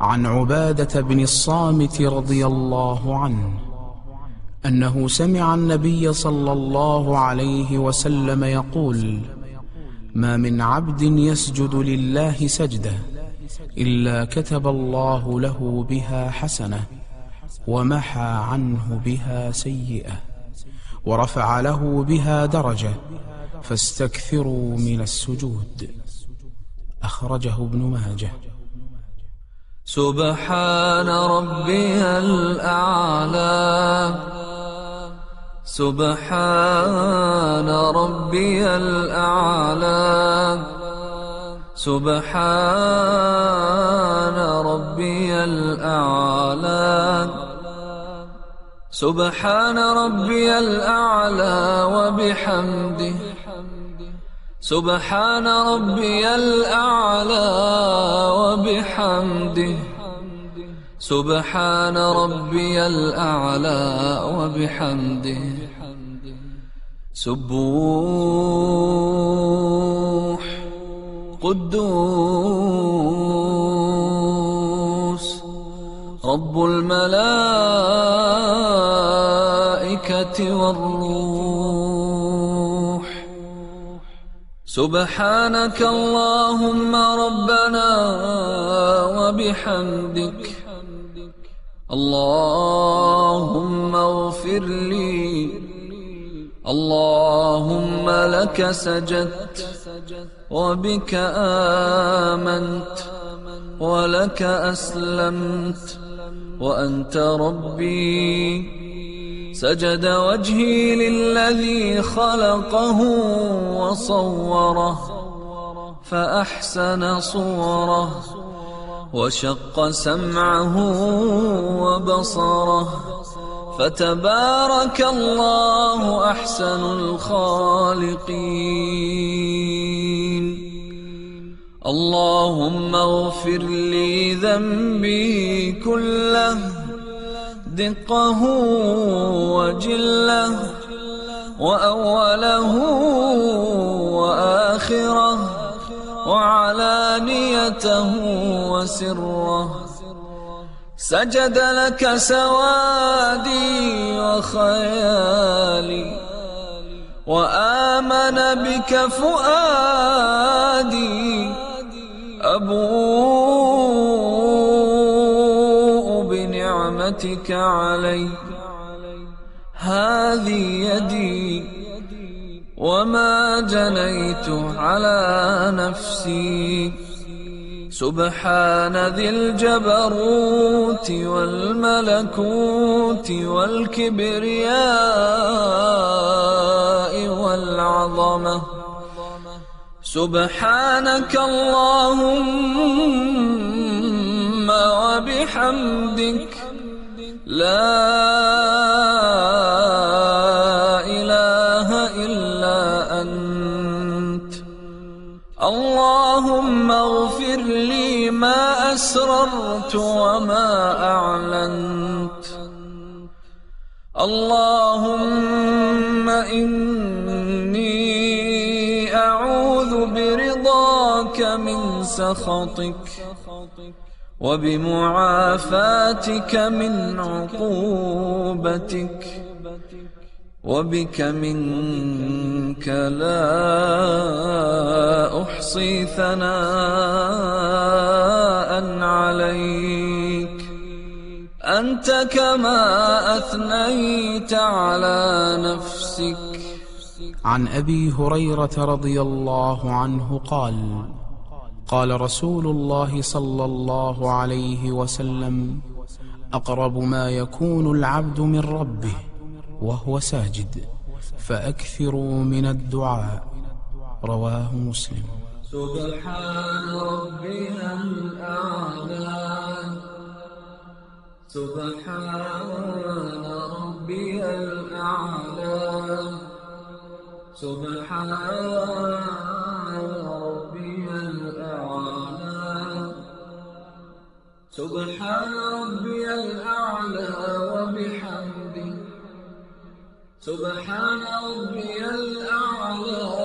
عن عبادة بن الصامت رضي الله عنه أنه سمع النبي صلى الله عليه وسلم يقول ما من عبد يسجد لله سجدة إلا كتب الله له بها حسنة ومحى عنه بها سيئة ورفع له بها درجة فاستكثروا من السجود أخرجه ابن ماجه. سبحان ربي الأعلى. سبحان ربي الأعلى. سبحان ربي الأعلى. سبحان ربي الأعلى وبحمده. سبحان ربي الأعلى وبحمده. سبحان ربي الأعلى وبحمده. سبوح قدوس. رب الملائكة والروح. سبحانك اللهم ربنا وبحمدك. اللهم اغفر لي. اللهم لك سجدت وبك آمنت ولك أسلمت. وأنت ربي سجد وجهي للذي خلقه وصوره فأحسن صوره وشق سمعه وبصره فتبارك الله أحسن الخالقين. اللهم اغفر لي ذنبي كله دقه وجلة وأوله وآخره وعلانيته وسره. سجد لك سوادي وخيالي وآمن بك فؤادي. أبوء بنعمتك علي. هذه يدي وما جنيت على نفسي. سبحان ذي الجبروت والملكوت والكبرياء والعظمة. سبحانك اللهم وبحمدك. لا اللهم اغفر لي ما أسررت وما أعلنت. اللهم إني أعوذ برضاك من سخطك وبمعافاتك من عقوبتك وبك منك لا أحصي ثناء عليك. أنت كما أثنيت على نفسك. عن أبي هريرة رضي الله عنه قال قال رسول الله صلى الله عليه وسلم أقرب ما يكون العبد من ربه وهو ساجد فأكثروا من الدعاء. رواه مسلم. سبحان ربي الأعلى. سبحان ربي الأعلى. سبحان ربي الأعلى. سبحان ربي الأعلى وبحمده. سبحان ربي الأعلى